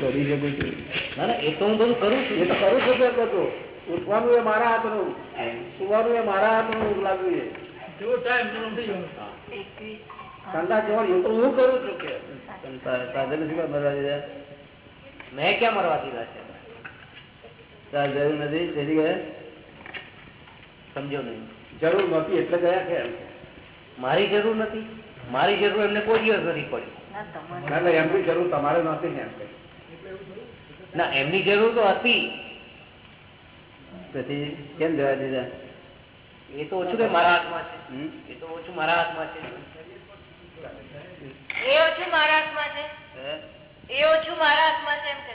કરી શકું છું ના ના એ તો હું બધું કરું છું. એ તો કરું છું કે બધું ઉઠવાનું એ મારા હાથનું. સુવાનું એ મારા હાથનું લાગ્યું છે. ઠંડા જવાનું તો હું કરું છું કે. પણ શું કામ દીધા મેં ક્યાં મરવા દીધા છે? તાર જરૂર નથી? તેથી ગયા સમજો નહીં. જરૂર નથી એટલે ગયા કે મારી જરૂર નથી. મારી જરૂર એમને કોઈ દિવસ નથી પડી. ના ના એમની જરૂર તમારે નથી ને એમ કે ના એમની જરૂર તો હતી. પછી કેમ જવા દીધા? એ તો ઓછું કે મારા હાથમાં? છે. એ તો ઓછું મારા હાથમાં છે. એ ઓછું મારા હાથમાં છે. એ ઓછું મારા હાથમાં છે એમ કે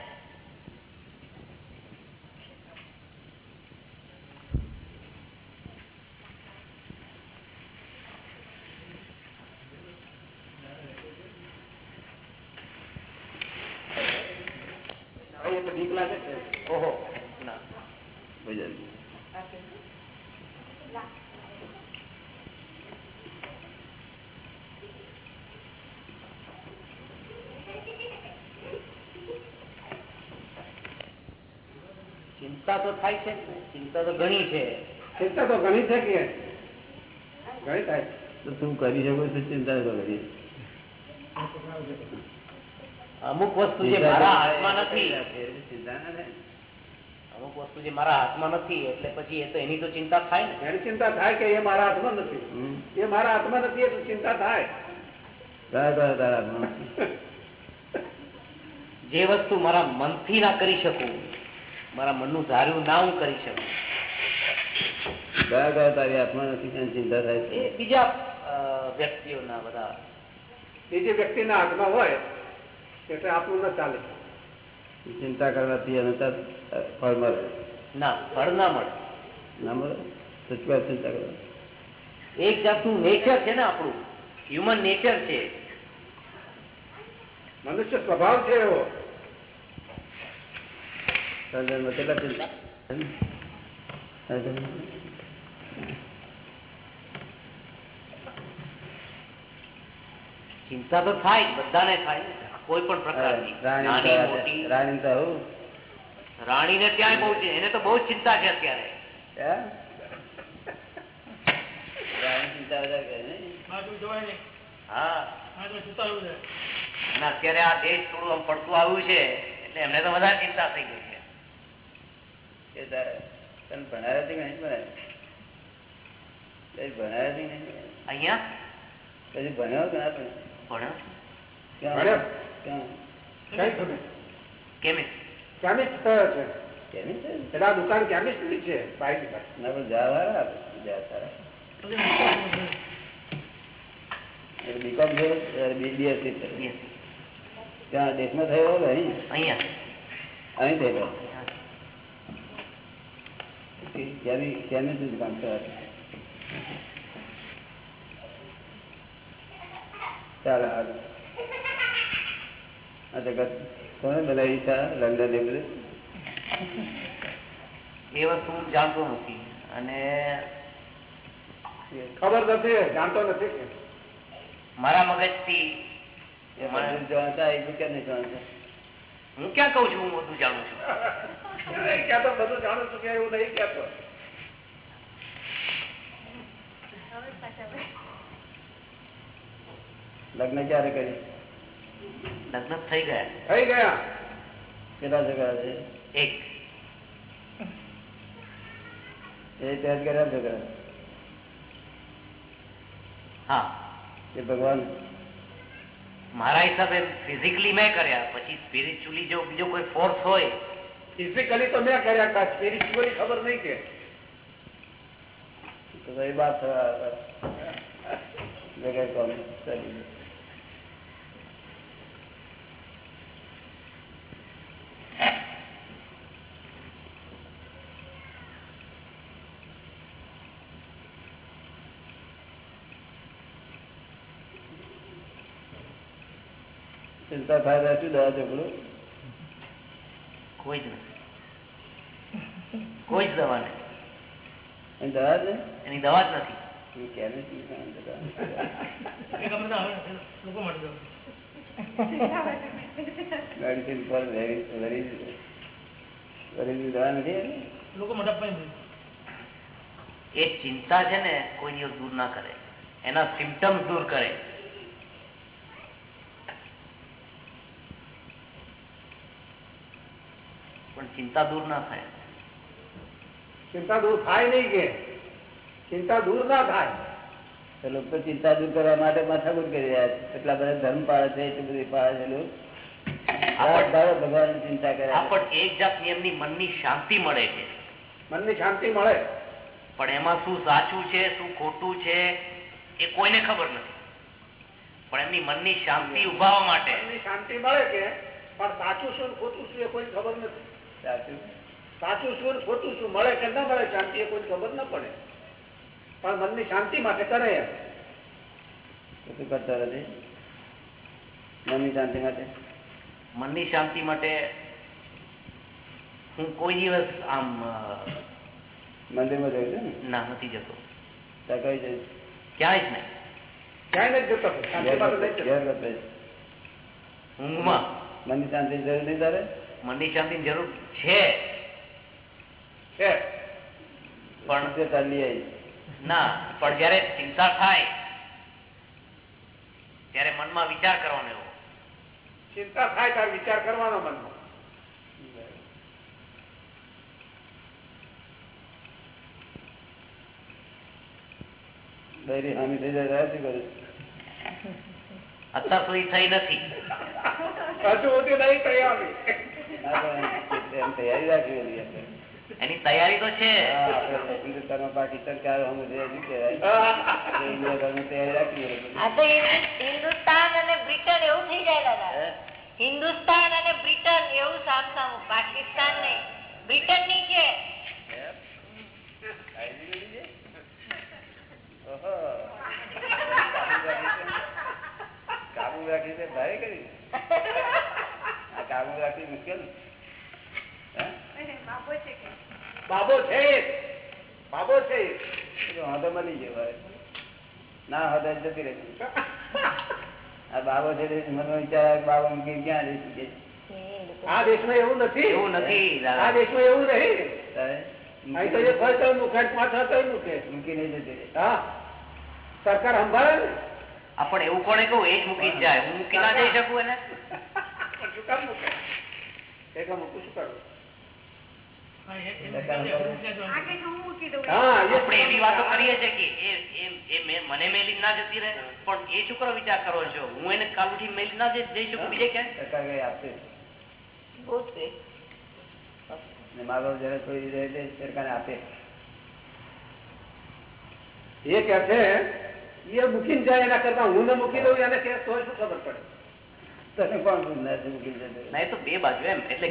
હવે એ તો બીક લાગે છે ઓહો ના ભજન. ચિંતા તો થાય છે ચિંતા તો ઘણી છે. ચિંતા તો ઘણી છે કે ઘણી થાય. તો તું કરી શકો છો ચિંતા તો કરી અમુક વસ્તુ જે મારા હાથમાં નથી. અમુક વસ્તુ જે મારા હાથમાં નથી એટલે પછી એ તો એની તો ચિંતા થાય ને. એની ચિંતા થાય કે એ મારા હાથમાં નથી. એ મારા હાથમાં નથી એટલે ચિંતા થાય? જે વસ્તુ મારા મનથી ના કરી શકું મારા મનનું ધાર્યું ના હું કરી શકું. કયા કયા તારી આત્મા નથી ચિંતા થાય છે? બીજા વ્યક્તિઓના બધા. એ વ્યક્તિના હાથમાં હોય એટલે આપણું ન ચાલે. ચિંતા કરવાથી અને ફળ મળે. ના ફળ ના મળે. ના મળે? સચવા ચિંતા કરવા એક જાતનું નેચર છે ને આપણું. હ્યુમન નેચર છે. મનુષ્ય સ્વભાવ છે એવો. કેટલા ચિંતા તો થાય બધાને થાય. કોઈ પણ પ્રકારની. રાણી ને તો- રાણી તો આવું બહુ એને તો બહુ ચિંતા છે અત્યારે. અત્યારે આ દેશ થોડું આમ પડતું આવ્યું છે એટલે એમને તો વધારે ચિંતા થઈ ગઈ. છે કે તારે તને ભણાવ્યા છે કે નહીં ભણાવ્યા? કઈ ભણાવ્યા છે કે નહીં ભણાવ્યા? અહીંયા કદી ભણ્યો કે ના ભણ્યો? ભણ્યો ક્યાં? ભણ્યો. ક્યાં? કઈ ખબર કેમિસ્ટ કેમિસ્ટ થયો છે કેની છે? એટલે આ દુકાન કેમિસ્ટની છે બાઈક પાસે ના પણ જા વાળા આપે. જા સારા. એટલે બીકોમ થયો, ત્યારે બી- BSc થયો. ત્યાં દેશમાં થયો કે અહીં? અહીંયા અહીં થયેલો. દુકાન છે ચાલો. આ જગત કોને બનાવી છે? લંડન એ બધું? એ વસ્તુ હું જાણતો નથી. અને ખબર નથી જાણતો નથી. કે મારા મગજથી બધું જાણતા એ બધું કેમ નહીં જાણતા હું ક્યાં કઉ છું હું બધું જાણું છું? ક્યાં તો બધું જાણું છું કે એવું નહીં કહેતો. લગ્ન ક્યારે કરી લગ્ન થઈ ગયા થઈ ગયા કેટલા છોકરા છે એક એ ત્યાં જ કર્યા છોકરા હા એ ભગવાન મારા હિસાબે ફિઝિકલી મેં કર્યા પછી સ્પિરિચ્યુઅલી જો બીજો કોઈ ફોર્સ હોય ફિઝિકલી તો મેં કર્યા સ્પિરિચ્યુઅલી ખબર નહીં કે તો બાપ થવા વગર કોમ કરી ચિંતા થાય શું દવા ચોપડું કોઈ જ નથી. કોઈ જ દવા નહીં એની દવા છે? એની દવા જ નથી. એ મેડિસિન પર વેરી વેરી વેરી દવા નથી લોકો એ ચિંતા છે ને કોઈ દિવસ દૂર ના કરે. એના સિમ્ટમ દૂર કરે. પણ ચિંતા દૂર ના થાય. ચિંતા દૂર થાય નહીં કે. ચિંતા દૂર ના થાય. તો લોકો ચિંતા દૂર કરવા માટે માથાકૂટ કરી રહ્યા છે. એટલા બધા ધર્મ પાળે છે એટલી બધી પાળે છે ભગવાનની ચિંતા કરે પણ એક જાતની એમની મનની શાંતિ મળે છે. મનની શાંતિ મળે. પણ એમાં શું સાચું છે શું ખોટું છે એ કોઈને ખબર નથી. પણ એમની મનની શાંતિ ઉભાવવા માટે. શાંતિ મળે છે પણ સાચું શું ખોટું શું એ કોઈ ખબર નથી. સાચું. સાચું શું ખોટું શું? મળે કે ના મળે શાંતિ એ કોઈ ખબર ના પડે. પણ મનની શાંતિ માટે કરે એમ. શું કરતા નથી મનની શાંતિ માટે? મનની શાંતિ માટે હું કોઈ દિવસ આમ મંદિરમાં જવું છે ને? ના નથી જતો. કઈ જઈશ? ક્યાંય જ નહીં. ક્યાંય નથી જતો શાંતિ ઊંઘમાં. મનની શાંતિ જરૂર નહીં તારે? મનની શાંતિની જરૂર છે. છે પણ તે ચાલી આવી ના પણ જયારે ચિંતા થાય ત્યારે મનમાં વિચાર કરવાનો એવો. ચિંતા થાય ત્યારે વિચાર કરવાનો મનમાં. બૈરી હામી થઈ જાય ત્યારે શું કરું? અત્યાર સુધી થઈ નથી. હજુ સુધી નહીં તૈયારી રાખી. એની તૈયારી તો છે. હા, હિન્દુસ્તાનમાં પાકિસ્તાન ક્યારે તૈયારી હિન્દુસ્તાન અને બ્રિટન એવું થઈ જાય દાદા. હિન્દુસ્તાન અને બ્રિટન એવું સામ સામું પાકિસ્તાન નહીં. બ્રિટનની છે. કાબુ રાખી છે. ભારે કરી. આ કાબુ રાખી મુશ્કેલ? બાબો છે બાબો છે એ મળી ગયો ના હોતો જતી રહે આ બાબો છે મને વિચાર બાબો મૂકી ક્યાં જઈશું શકે? આ દેશમાં એવું નથી. એવું નથી આ દેશમાં એવું રહે. સરકાર સંભાળે પણ એવું કોને કહું એ જ મૂકી જ જાય. હું મૂકી ના જઈ શકું એને? મૂકે. મૂકું શું એ આપણે એવી વાતો કરીએ છીએ કે એ એ- એ મને મેલી ના જતી રહે પણ એ શું વિચાર કરો છો. હું એને કાલ ઉઠી મેલી ના જઈ શકું બીજે ને મા બાપ રહે તે આપે. એ કે છે એ મૂકીને જાય એના કરતા હું ને મૂકી દઉં એને કે તો શું ખબર પડે? તને કોણ છે મૂકી જતો નહીં તો બે બાજુ એમ એટલે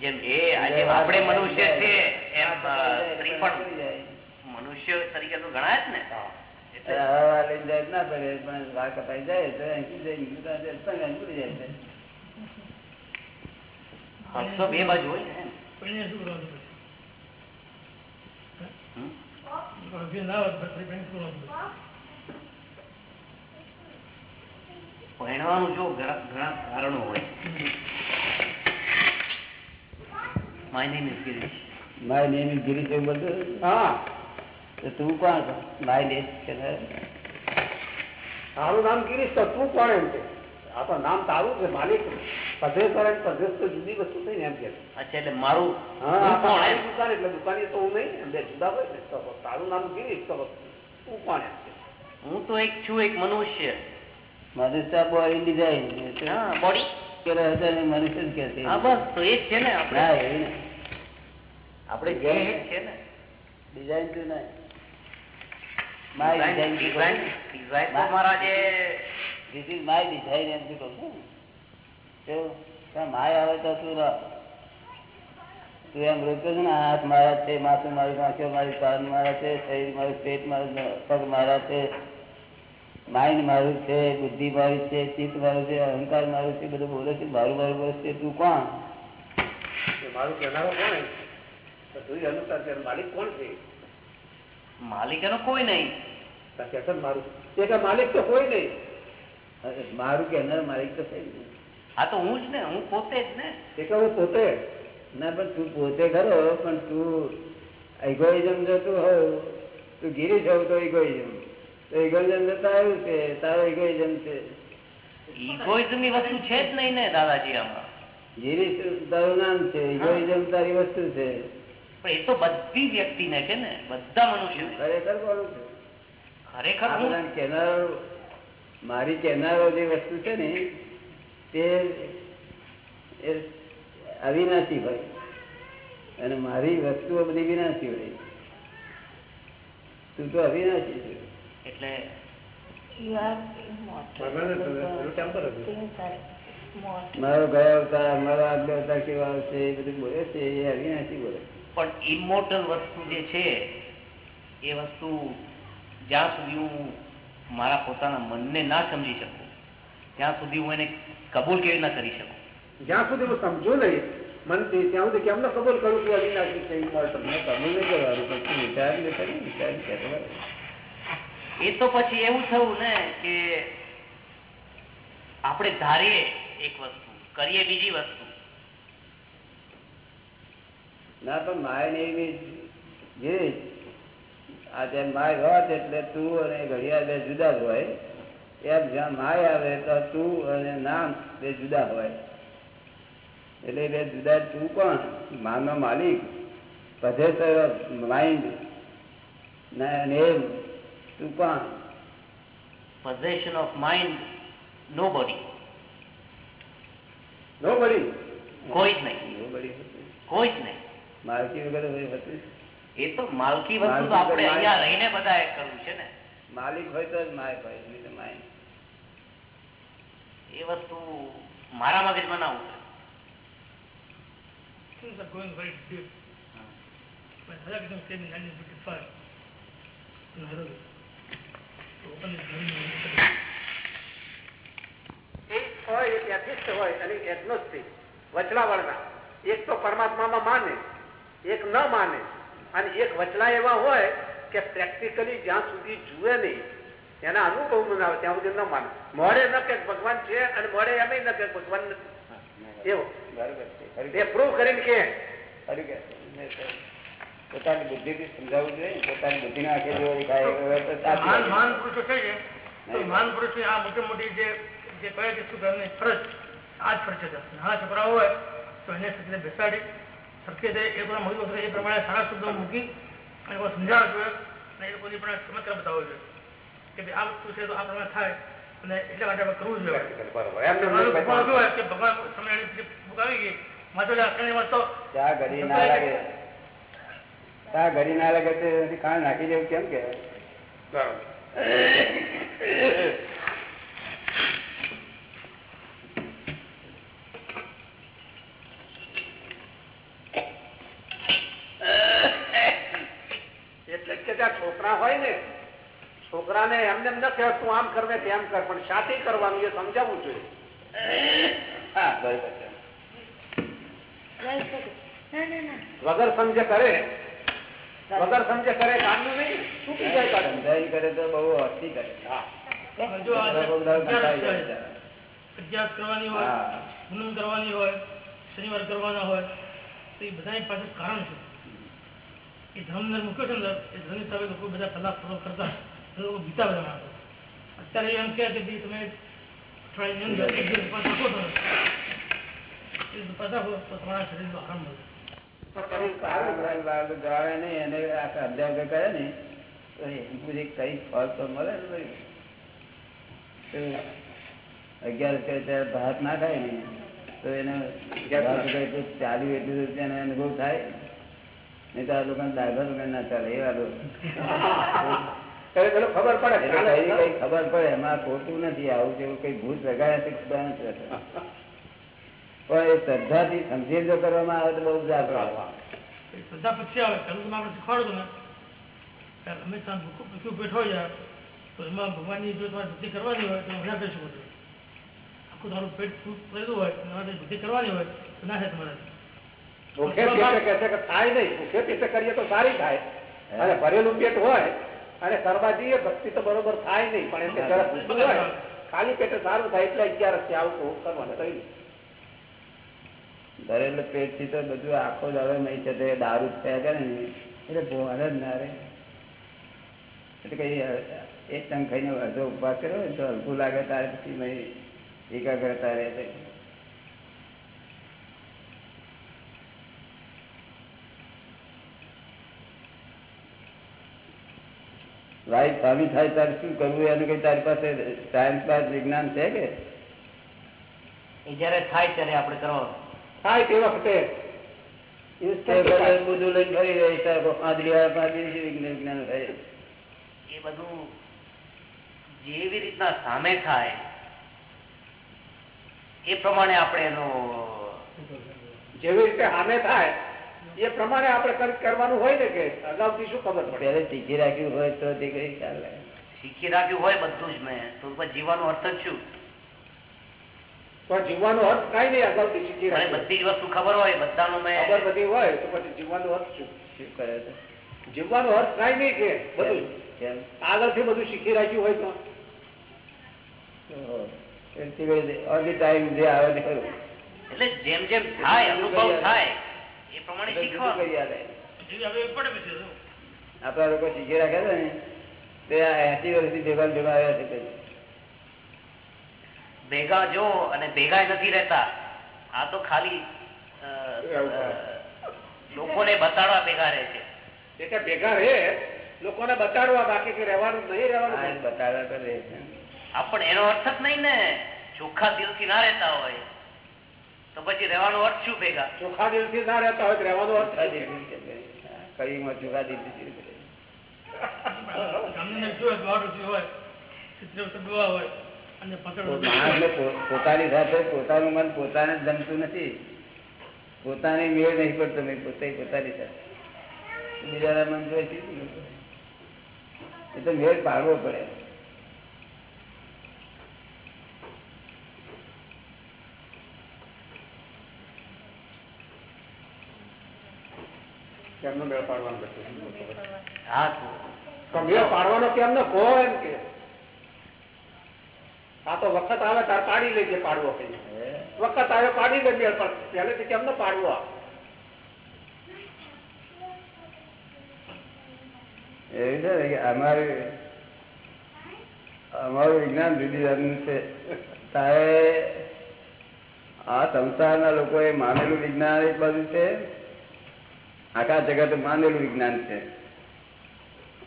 જેમ એ આજે આપણે મનુષ્ય છે એમ સ્ત્રી પણ મનુષ્ય તરીકે તો ગણાય જ ને. એટલે ના પડે પણ વાળ કપાઈ જાય તો અહીંથી જઈને જાય છે. હક બે બાજુ હોય ને. એમ. હમ? ભણવાનું જો ઘણા કારણો હોય. My name is Girish my name is Girish એમ બધું? હા. તો તું કોણ છો? માય નેમ છે ને? તારું નામ ગિરીશ તો તું કોણ એમ કે? આ તો નામ તારું છે માલિક. પધેશ્વર અને જુદી વસ્તુ થઈ ને એમ કે. અચ્છા એટલે મારું હા હું આ તો કોણ? મારી એમ? દુકાન એટલે દુકાની તો હું નહીં એમ બે જુદા હોય ને તારું નામ ગિરીશ તો તું કોણ હું તો એક છું એક મનુષ્ય. મનુષ્ય બોડી ડિઝાઇન હા બોડી મનુષ્ય જ કે હા બસ તો એ જ છે ને આપણે. જે છે ને. ડિઝાઇન તું નહીં માય ડિઝાઇન ડિઝાઇન ડિઝાઇન મારા જે ધીસ ઇઝ માય ડિઝાઇન એમ શું કહું છું માય આવે તો તું રહ તું એમ રોક્યો છે ને હાથ મારા છે માથું મારી આંખો મારી કાન મારા છે શરીર મારું પેટ મારું પગ મારા છે માઇન્ડ મારું છે બુદ્ધિ મારી છે ચિત્ત મારું છે અહંકાર મારું છે બધું બોલે છે મારું મારું બોલે છે તું કોણ? મારું કહેનારો કોણ તો તું અનુસાર છે માલિક કોણ છે? માલિક એનો કોઈ નહીં. મારું. માલિક તો કોઈ નહીં. મારું કહેનાર માલિક તો થઈ ને આ તો હું જ ને હું પોતે જ ને. એ કે હું પોતે. ના પણ તું પોતે ખરો પણ તું ઇગોઇઝમ જતું હોવ તું ગીરી હોવ તો ઇગોઇઝમ તો ઇગોઇઝમ જતા આવ્યું છે તારો ઇગોઇઝમ છે. ઇગોઇઝમની વસ્તુ છે જ નહીં ને દાદાજી આમાં. ગીરીશ તારું નામ છે ઇગોઇઝમ તારી વસ્તુ છે. પણ એ તો બધી વ્યક્તિને છે ને બધા મનુષ્યને. ખરેખર કોનું છે? ખરેખર હું? કહેનારો મારી કેનારો જે વસ્તુ છે ને તે એ અવિનાશી હોય. અને મારી વસ્તુઓ બધી વિનાશી હોય. તું તો અવિનાશી છે. એટલે. મારો ગયા અવતાર મારો આગલો અવતાર કેવા આવશે એ બધું બોલે છે એ અવિનાશી બોલે પણ ઇમોટલ વસ્તુ જે છે એ વસ્તુ જ્યાં સુધી હું મારા પોતાના મનને ના સમજી શકું ત્યાં સુધી હું એને કબૂલ કેવી ના કરી શકું? જ્યાં સુધી હું સમજુ નહીં મનથી ત્યાં સુધી કેમ કબૂલ કરું છું અવિનાશી છે તમને કબૂલ નહીં કરવાનું પછી વિચાર લે ખરી વિચાર એ તો પછી એવું થયું ને કે આપણે ધારીએ એક વસ્તુ કરીએ બીજી વસ્તુ. ના પણ માય ને એવી જે આ જેમ માય હોત એટલે તું અને ઘડિયાળ બે જુદા જ હોય. એમ જ્યાં માય આવે તો તું અને નામ બે જુદા હોય. એટલે બે જુદા તું કોણ? માનો માલિક. of માઇન્ડ નેમ તું કોણ? Possession of mind no body Nobody. કોઈ જ નહીં Nobody હતું. કોઈ જ નહીં માલકી વગર હોય હતું એ તો માલકી વસ્તુ આપણે અહીંયા રહીને બધા કરવું છે ને. માલિક હોય તો જ માય હોય નહીં તો માય નહીં. એ વસ્તુ મારા મગજમાં ના ઉતરે Things are going very deep. When Harakrishna came in 1955 in Nairobi to open his Nairobi એક હોય એક atheist હોય અને agnostic, વચલાવાળના એક તો પરમાત્મામાં માને એક ન માને અને એક વચલા એવા હોય કે પ્રેક્ટિકલી જ્યાં સુધી જુએ નહીં એના અનુભવ આવે ત્યાં સુધી ન માને. મોડે ન કે ભગવાન છે અને મોડે એમ ન કે ભગવાન નથી. એવું. બરોબર એ પ્રૂવ કરીને કે. પોતાની બુદ્ધિ છે. સમજાવવું જોઈએ. પોતાની બુદ્ધિના આંખે જો મહાન પુરુષો છે મહાન પુરુષની આ મોટી મોટી જે જે કહે છે શું ઘરની ફરજ આ જ ફરજ છે નાના છોકરા હોય તો એને સાથે બેસાડી સરખી જાય એ બધા મગજ એ પ્રમાણે સારા શબ્દો મૂકી અને સમજાવવા જોઈએ અને એ લોકોની પણ ચમત્કાર બતાવવો જોઈએ. કે આ વસ્તુ છે તો આ પ્રમાણે થાય. અને એટલા માટે આપણે કરવું જોઈએ. કે ભગવાન તમે એની બુક આવી ગઈ માત્ર વાંચો ત્યાં ઘડી ના લાગે. ત્યાં ઘડી ના લાગે તે ખાંડ નાખી દેવું કેમ કે બરોબર એટલે જ કે ત્યાં છોકરા હોય ને છોકરાને એમને એમ ન તું આમ કર ને તેમ કર પણ સાથે કરવાનું એ સમજાવવું જોઈએ. વગર સમજે કરે. વગર સમજે કરે કામનું નહીં ચૂકી જાય કાઢ કરે તો બહુ અસ્તી કરે. બધા. અભ્યાસ કરવાની હોય પૂનમ કરવાની હોય શનિવાર કરવાના હોય તો એ બધાની પાછળ કારણ છે એ ધર્મ મુખ્ય મૂક્યો છે એ ધર્મ હિસાબે લોકો બધા કલાક ફોલો કરતા ગીતા બધા અત્યારે એમ કહે તમે છો એ તો તમારા શરીરનો આરામ મળે. બાળક જાણે નહીં એને આખા અધ્યાય કરે ને, તો એમ પૂછે કઈ ફળ તો મળે ને ભાઈ તો અગિયાર કરે ત્યારે ભાત ના ખાય ને તો એને ચાલી એટલું રૂપિયાનો અનુભવ થાય. નહીં તો આ લોકો દાખલા ના ચાલે એવા લોકો ત્યારે પેલો ખબર પડે એટલે ચાલે કઈ કઈ ખબર પડે એમાં ખોટું નથી આવું જેવું કઈ ભૂત વગાડ્યા તે ખબર નથી. રહેતા. પણ એ શ્રદ્ધાથી સમજીને જો કરવામાં આવે તો બહુ જાગૃત આવે. એ શ્રદ્ધા પછી આવે પહેલું તમે આપણે શીખવાડો ને. ત્યારે હંમેશા ભૂખું ભૂખ્યું પેટ હોય જાય તો એમાં ભગવાનની જો તમારે ભક્તિ કરવાની હોય તો મજા કરી શકો છો આખું તમારું પેટ ફૂલ કરેલું હોય તમારે બુદ્ધિ કરવાની હોય તો ના થાય તમારાથી ભૂખે પેટે કહે છે કે થાય નહીં ભૂખે પેટે કરીએ તો સારી થાય. અને ભરેલું પેટ હોય અને કરવા જઈએ ભક્તિ તો બરોબર થાય નહીં પણ હોય. ખાલી પેટે સારું થાય એટલે અગિયાર છે આવું કરવાનું કહ્યું ભરેલું પેટથી તો બધું આખો દાડો નહીં છે તે દારૂ જ થયા કરે ને. એટલે ભોવાને જ ના રે એટલે કઈ એક ટંક ખાઈને અડધો ઉપવાસ કર્યો ને તો હલકું લાગે તારે પછી એકાગ્રતા રહે છે રાઈટ સ્વામી થાય તારે શું કરવું? એનું કઈ તારી પાસે સાયન્સ બાદ વિજ્ઞાન છે કે? એ જયારે થાય ત્યારે આપણે કરો થાય તે વખતે. બધા લઈને ફરી રહી વિજ્ઞાન એ બધું જેવી રીતના સામે થાય એ પ્રમાણે આપણે એનો જેવી રીતે સામે થાય એ પ્રમાણે આપણે કંઈક કરવાનું હોય ને કે અગાઉથી શું ખબર પડે? પહેલે શીખી રાખ્યું હોય તો તે કઈ ચાલે શીખી રાખ્યું હોય બધું જ મેં. તો પછી જીવવાનો અર્થ જ શું? પણ જીવવાનો અર્થ કાંઈ નહીં અગાઉથી શીખી મને રાખ્યું. બધી જ વસ્તુ ખબર હોય બધાનું ખબર મેં બધી હોય તો પછી જીવવાનો અર્થ શું? શું કરે તો? જીવવાનો અર્થ કાંઈ નહીં કે બધું કેમ? આગળથી બધું શીખી રાખ્યું હોય તો. ઓલ ધી ટાઈમ જે આવે તે ખરું. એટલે જેમ જેમ થાય અનુભવ થાય એ પ્રમાણે બધું શીખવાનું. કરી આલે. એ હવે પડે પછી શું? આપણા લોકો શીખી રાખ્યા છે ને તે આ એસી વર્ષથી ભેગા ભેગા આવ્યા છે ભેગા જો અને ભેગા નથી રહેતા આ તો ખાલી લોકોને બતાડવા ભેગા રહે છે. ભેગા રહે લોકોને બતાડવા બાકી કે રહેવાનું નહીં રહેવાનું રહેવાનું બતાવ્યા રહે છે. આ પણ એનો અર્થ જ નહીં ને ચોખ્ખા દિલથી ના રહેતા હોય. તો પછી રહેવાનો અર્થ શું ભેગા? ચોખા દિલથી ના રહેતા હોય રહેવાનો અર્થ રૂપિયા માણસને પો- પોતાની સાથે પોતાનું મન પોતાને જ ગમતું નથી. પોતાને મેળ નહીં પડતો મેં પોતે પોતાની સાથે. બીજાના મન જોઈ એ તો મેળ પાડવો પડે. કેમનો મેળ પાડવાનો બધું? હા તો. તો મેળ પાડવાનો કેમનો કહો એમ કે. આ તો વખત આવે તાર પાડી લેજે પાડવો કઈ વખત આવે પાડી લે મેળ પણ પહેલેથી કેમનો પાડવો આ? એવું છે ને કે અમારે અમારું વિજ્ઞાન જુદી જાતનું છે. તારે આ સંસારના લોકોએ માનેલું વિજ્ઞાન એક બાજુ છે. આખા જગત માનેલું વિજ્ઞાન છે.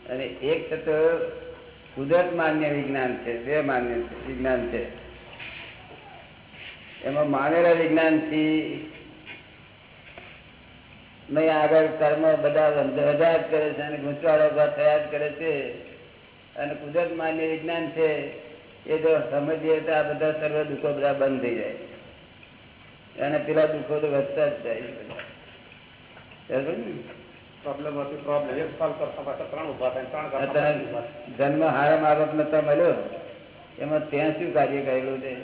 અને એક તો કુદરત માન્ય વિજ્ઞાન છે બે માન્ય વિજ્ઞાન છે. એમાં માનેલા વિજ્ઞાનથી નહીં આગળ કર્મ બધા બધા જ કરે છે અને ગૂંચવાડો ઊભા થયા જ કરે છે. અને કુદરત માન્ય વિજ્ઞાન છે, એ જો સમજીએ તો આ બધા સર્વ દુઃખો બધા બંધ થઈ જાય. અને પેલા દુઃખો તો વધતા જ જાય. જન્મ હારા મા બાપ નતા મળ્યો. એમાં ત્યાં શું કાર્ય કરેલું છે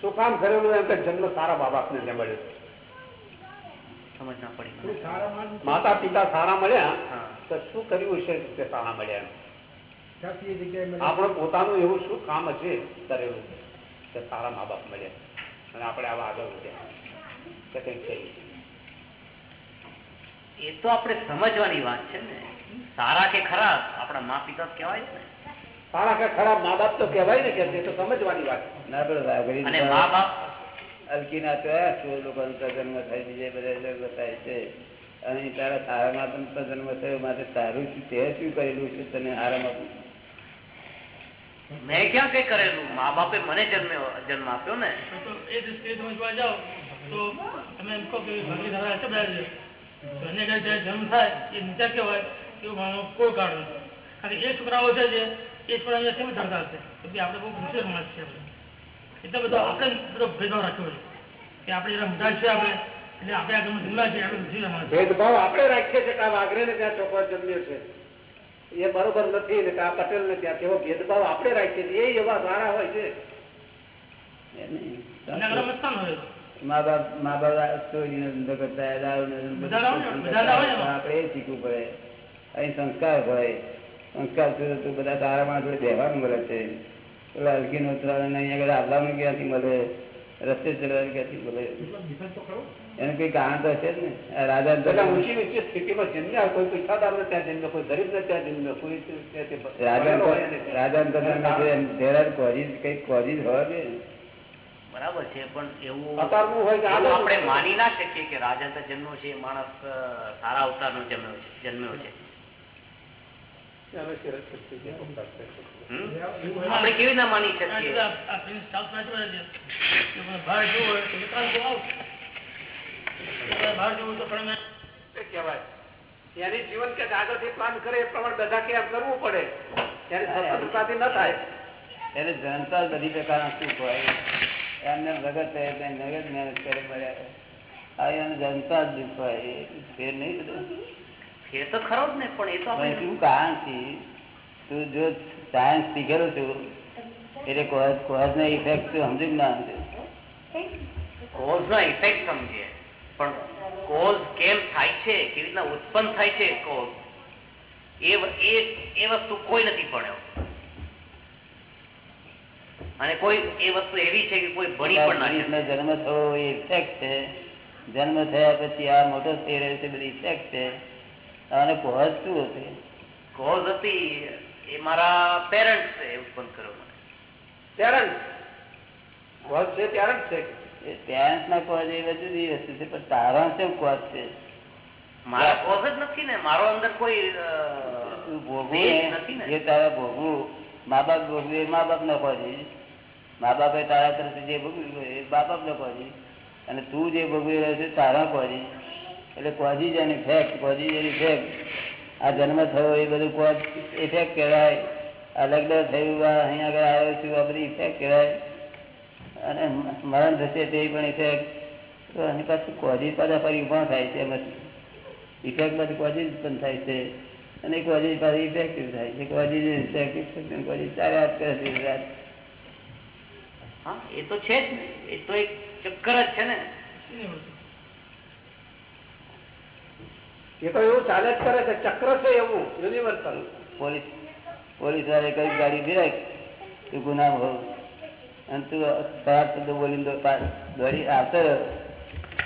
શું કામ કરેલું એમ કે જન્મ સારા મા ને જે મળ્યો. સમજ ના પડી મને. માતા પિતા સારા મળ્યા? હા. તો શું કર્યું છે કે સારા મળ્યા આપણે પોતાનું એવું શું કામ હશે કરેલું? કે સારા મા બાપ મળ્યા. અને આપણે આવા આગળ વધ્યા. કે કંઈક થઈ એ તો આપણે સમજવાની વાત છે ને. સારા કે ખરાબ આપણા મા પિતા કહેવાય ને. સારા કે ખરાબ મા બાપ તો કહેવાય ને કે તે તો સમજવાની વાત ના બરાબર અને મા બાપ અલકીના તો સોળ લોકોનો જન્મ થાય બીજે બધા જન્મ થાય છે. અને તારા સારામાં પણ જન્મ થયો માટે તારું શું તે શું કરેલું છે તને આરામ મેં ક્યાં કઈ કરેલું? મા બાપે મને જન્મ જન્મ આપ્યો ને. તો એ દૃષ્ટિએ સમજવા જોવા જાઓ. તો તમે એમ કહો કે ભાગી છે બધા તો એને જ્યારે જન્મ થાય એ નીચા કહેવાય એવું માનો કોઈ કારણ નથી. કારણ કે એ છોકરાઓ છે જે એ છોકરા અહીંયા કેમ ધરતા હશે બી આપણે બહુ ઊંચે માણસ છે આપણે. એટલે બધો આપણે બધો ભેદભાવ રાખ્યો છે. કે આપણે જરા મોટા છે આપણે એટલે આપણે આ ગમે જન્મ્યા છે આપણે ઊંચી માણસ છે. ભેદભાવ આપણે રાખીએ છીએ કે આ વાઘરે ને ત્યાં છોકરો જન્મ્યો છે. એ બરોબર નથી ને આ પટેલ ને ત્યાં કેવો ભેદભાવ આપણે રાખીએ છીએ. એ એવા સારા હોય છે. એના ઘરે મસ્તાન હોય મા બાપ મા બાપ ચોરીનો ધંધો કરતા. આપણે એ શીખવું પડે. અહીં સંસ્કાર હોય. સંસ્કાર શું તો બધા તારા માણસ જોડે મળે છે. પેલા હલકીનો ઉતરાવાનો અહીંયા આગળ આવવાનું ક્યાંથી મળે? રસ્તે ચડવાનું ક્યાંથી મળે? એનું કઈ કારણ તો હશે જ ને? રાજા ઊંચી ઊંચી સ્થિતિમાં જન્મ્યા કોઈ પૈસાદાર ને ત્યાં જન્મ્યો કોઈ ગરીબ ને ત્યાં જન્મ્યો કોઈ રાજા રાજા ધેરાર કોઝિસ કઈ કોઝિસ હોય બરાબર છે પણ એવું હોય કે આપણે માની ના શકીએ કે રાજા તો જન્મ છે માણસ સારા અવતારનો જન્મ્યો છે જન્મ્યો છે. અવતાર? આપણે કેવી ના માની શકીએ? એની જીવન કે આગળથી પ્લાન કરે એ પ્રમાણે બધા કે કરવું પડે. ત્યારે સ્વતંત્રતાથી ન થાય. ત્યારે જનતા બધી પ્રકારના સુખ હોય? એમને ભગત થાય એટલે મહેનત કરે મળ્યા આ એને જનતા જ દુખાય ફેર નહીં બધું ફેર તો ખરો જ ને પણ એ તો શું કારણ છે? તું જો સાયન્સ શીખેલો છું એટલે કોર્સ કોર્સ ને ઇફેક્ટ તું સમજુ ના સમજુ કોર્સ ના ઇફેક્ટ સમજીએ પણ કોઝ કેમ થાય છે કેવી રીતના ઉત્પન્ન થાય છે કોઝ એ એ એ વસ્તુ કોઈ નથી ભણ્યો. અને કોઈ એ વસ્તુ એવી છે કે કોઈ ભણી પણ ના જન્મ થયો એ ઇફેક્ટ છે. જન્મ થયા પછી આ મોટો થઈ રહ્યો છે બધી ઇફેક્ટ છે. અને કોઝ શું હશે? કોઝ હતી એ મારા પેરેન્ટ્સ ઉત્પન્ન કર્યો મને. ત્યારે વધ છે પેરેન્ટ્સ જ છે? એ પેરેન્ટ્સ ના કોઝ એ બધું જુદી વસ્તુ છે પણ તારા શું કોઝ છે? મારા કોઝ જ નથી ને મારો અંદર કોઈ ભોગવું નથી ને. જે તારા ભોગવું મા બાપ ભોગવે એ મા બાપ ના કોજી મા બાપે તારા તરફથી જે ભોગવ્યું એ બાપ નો કોજી અને તું જે ભોગવી રહ્યો છે તારા કોજી એટલે કોજી જ એની ફેક્ટ કોજી જેની ફેક્ટ આ જન્મ થયો એ બધું કોજ ઇફેક્ટ કહેવાય. આ લગ્ન થયું, આ અહીંયા આગળ આવ્યો છું, આ બધી ઇફેક્ટ કહેવાય. અને મરણ થશે તે પણ ઇફેક્ટ તો એની પાછું કોજી પાછા ફરી ઊભા થાય છે એમાંથી. ઇફેક્ટ પાછી કોજી ઉત્પન્ન થાય છે. અને કોજી પાછી ઇફેક્ટિવ થાય છે. કોજી ઇફેક્ટિવ કોજી ચારે હાથ કરે છે હા એ તો છે જ ને. એ તો એક ચક્કર જ છે ને. એ તો એવું ચાલે જ કરે છે ચક્ર છે એવું યુનિવર્સલ પોલીસ પોલીસ વાળે કઈ ગાડી ફેરાય તું ગુના ભો અને તું ખરાબ શબ્દો બોલીને દોડી આવતો રહ્યો.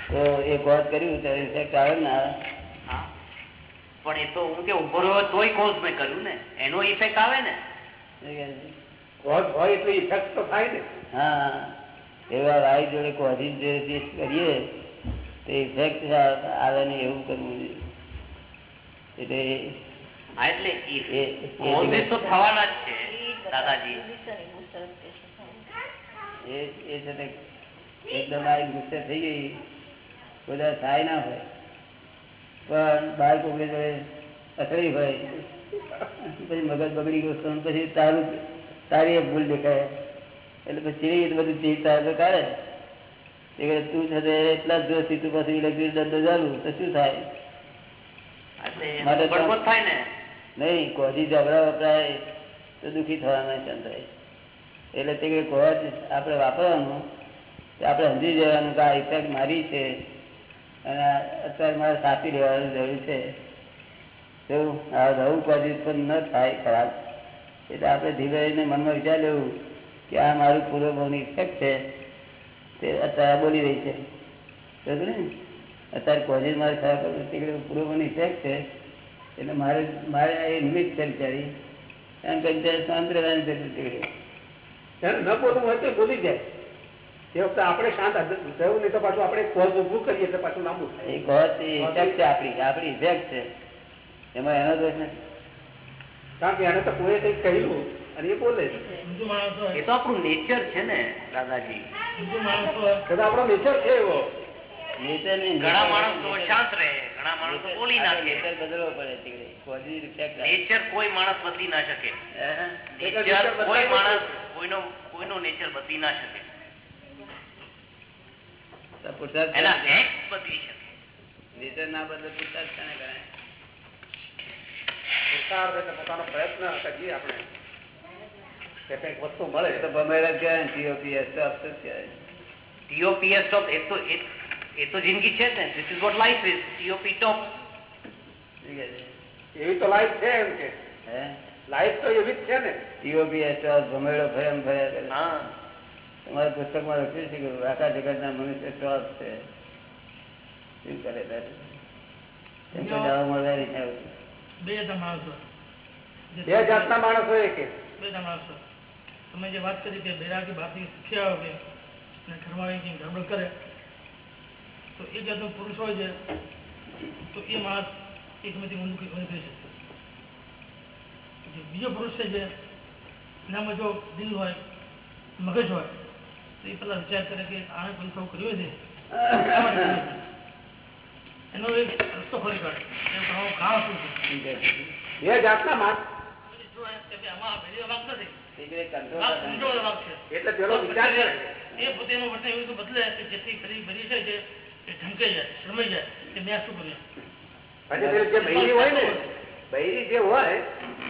તો એ કોઝ કર્યું ત્યારે ઇન્ફેક્ટ આવે ને હા. પણ એ તો હું કે ઊભો રહ્યો તોય કોઝ મેં કર્યું ને. એનો ઇફેક્ટ આવે ને. હોય એટલે ઇફેક્ટ તો થાય ને. હા એવા ભાઈ જોડે જે કરીએ તે ઇફેક્ટ આવે ને એવું કરવું જોઈએ. એટલે એટલે એ- એ- તો થવાના જ છે દાદાજી. એ એ છે એકદમ આ ગુસ્સે થઈ ગઈ. બધા થાય ના હોય. પણ બાર કોઈ જોડે અથડી હોય. પછી મગજ બગડી ગયો તો પછી તારું તારી એક ભૂલ દેખાય. એટલે પછી એ બધું ચીજ તારે તો કાઢે એ તું તે એટલા જ જોશી તું પછી ઇલેક્ટ્રિક દંડો જાણું તો શું થાય? એટલે તો- નહીં કોજી ઝઘડા વપરાય તો દુઃખી થવાના ચંદ થાય એટલે તે કે કોજ આપણે વાપરવાનું. તે આપણે સમજી જવાનું કે આ ઇફેક્ટ મારી છે. અને અત્યારે મારે સાચી લેવાની જરૂર છે. એવું આ રહું કોજી ઉત્પન્ન ન થાય ખરાબ એટલે આપણે ધીરે મનમાં વિચાર લેવું કે આ મારું પૂર્વભાવની ઇફેક્ટ છે. તે અત્યારે બોલી રહી છે. બરાબર ને? અત્યારે કોલેજ મારે ખરાબ પૂર્વભાવની ઇફેક્ટ છે. એટલે મારે મારે એ નિમિત્ત છે બિચારી. એમ કરી ત્યારે શાંત રહેવાની જરૂર ન બોલવું હોય તો બોલી જાય. વખતે આપણે શાંત થયું નહીં તો પાછું આપણે કોઝ ઉભું કરીએ એટલે પાછું લાંબુ થાય. એ કોઝ આપણી. આપણી ઇફેક્ટ છે. એમાં એનો દોષ નથી. કારણ કે એને તો કોઈ કઈ કહ્યું અને એ બોલે છે. એ તો આપણું નેચર છે ને દાદાજી. હિન્દુ માણસો તો તો આપણો નેચર છે એવો. ઘણા માણસો શાંત રહે. ઘણા માણસો બોલી નાખે. બદલવો પડે તીકડે કોજી ઇફેક્ટ નેચર કોઈ માણસ બદલી ના શકે. કોઈ માણસ કોઈનો કોઈનો નેચર બદલી ના શકે. પુરસાદ એના બદલી શકે. નેચર ના બદલે પુરસાદ શાને ગણાય? પુરુષાર્થ એટલે પોતાનો પ્રયત્ન કરીએ આપણે. કે કંઈક વસ્તુ મળે. એ તો ભમેરા કહેવાય ને, COPS તો અફસોસ કહેવાય ટીઓપીએસ ટોપ એ તો એ- એ તો જિંદગી છે જ ને. This is what life is T O P top શું કહે છે? એવી તો લાઈફ છે એમ કે. હે? લાઈફ તો એવી જ છે ને. ટીઓપી એસ્ટોર ભમેડો ફરે એમ ફર્યા કરે. હા. તમારા પુસ્તકમાં લખ્યું છે કે આખા જગતના મનુષ્ય સ્ટોપ છે. શું કરે તારે? એમ તો જવા મળવા નહીં આવતું. બે જાતના માણસો બે જાતના માણસો એ કે બે માણસો તમે જે વાત કરી કે બૈરાગી બહારથી શીખ્યા હોય અને ઘરવાળી કંઈ ગડબડ કરે તો એ જાતનો પુરુષ હોય છે તો એ માણસ એ ગમે તે ઊંધું ઊંધું કરી બીજો પુરુષ છે જે એનામાં જો દિલ હોય મગજ હોય તો એ પેલા વિચાર કરે કે આણે કોઈ સૌ કર્યું છે? એનો એક રસ્તો ખોલી કાઢે. જાતના કે એટલે પેલો વિચાર કરે. એ પોતે એનું વર્તન એવી બદલે કે જેથી છે જે એ ઢંકાઈ જાય શરમાઈ જાય કે મેં શું કર્યું? જે બૈરી હોય ને બૈરી જે હોય